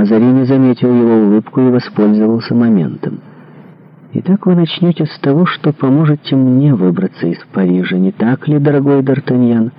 Мазарини заметил его улыбку и воспользовался моментом. «Итак, вы начнете с того, что поможете мне выбраться из Парижа, не так ли, дорогой Д'Артаньян?»